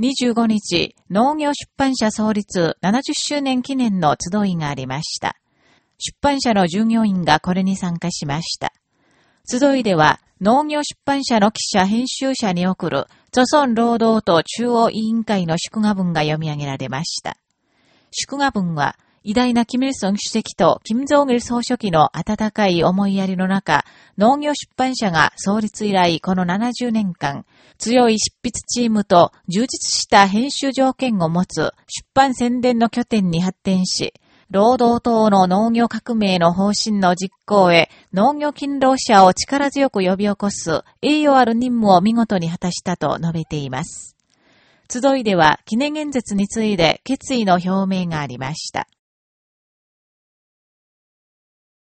25日、農業出版社創立70周年記念の集いがありました。出版社の従業員がこれに参加しました。集いでは、農業出版社の記者編集者に送る、著村労働党中央委員会の祝賀文が読み上げられました。祝賀文は、偉大なキム・イルソン主席とキム・ジョン・イル総書記の温かい思いやりの中、農業出版社が創立以来この70年間、強い執筆チームと充実した編集条件を持つ出版宣伝の拠点に発展し、労働党の農業革命の方針の実行へ農業勤労者を力強く呼び起こす栄誉ある任務を見事に果たしたと述べています。集いでは記念演説について決意の表明がありました。